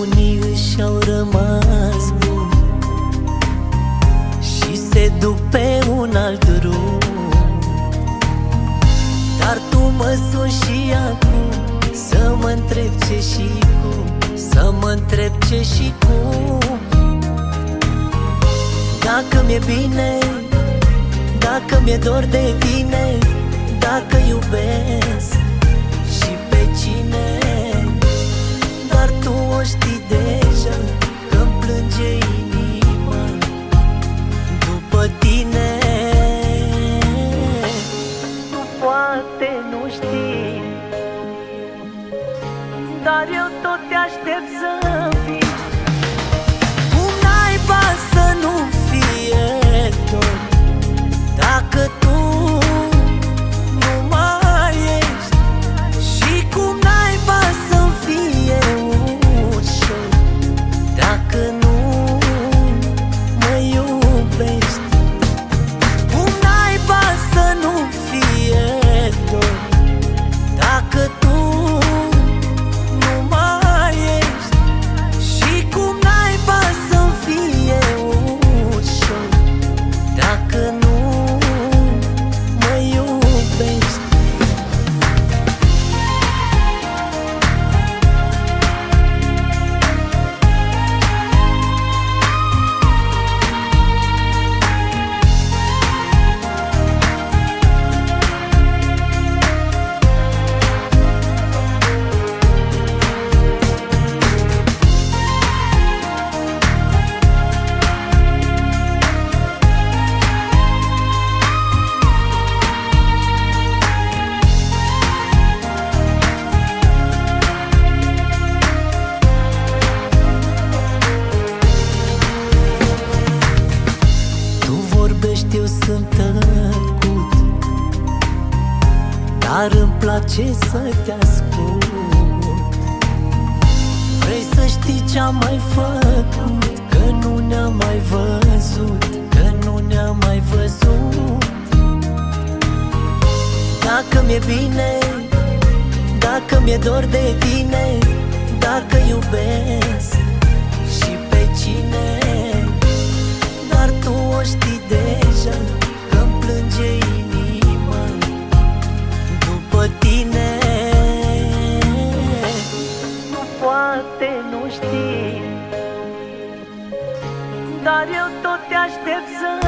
Unii își au rămas buni Și se duc pe un alt și acum Să mă întreb ce și cum Să mă întreb ce și cum Dacă mi-e bine Dacă mi-e dor de tine Dacă iubesc eu tot te aștept să vorbești, eu sunt tăcut. Dar îmi place să te ascult. Vrei să știi ce-am mai făcut? Că nu ne-am mai văzut Că nu ne-am mai văzut. Dacă mi-e bine Dacă mi-e dor de tine Dacă iubesc știi Dar eu tot te aștept să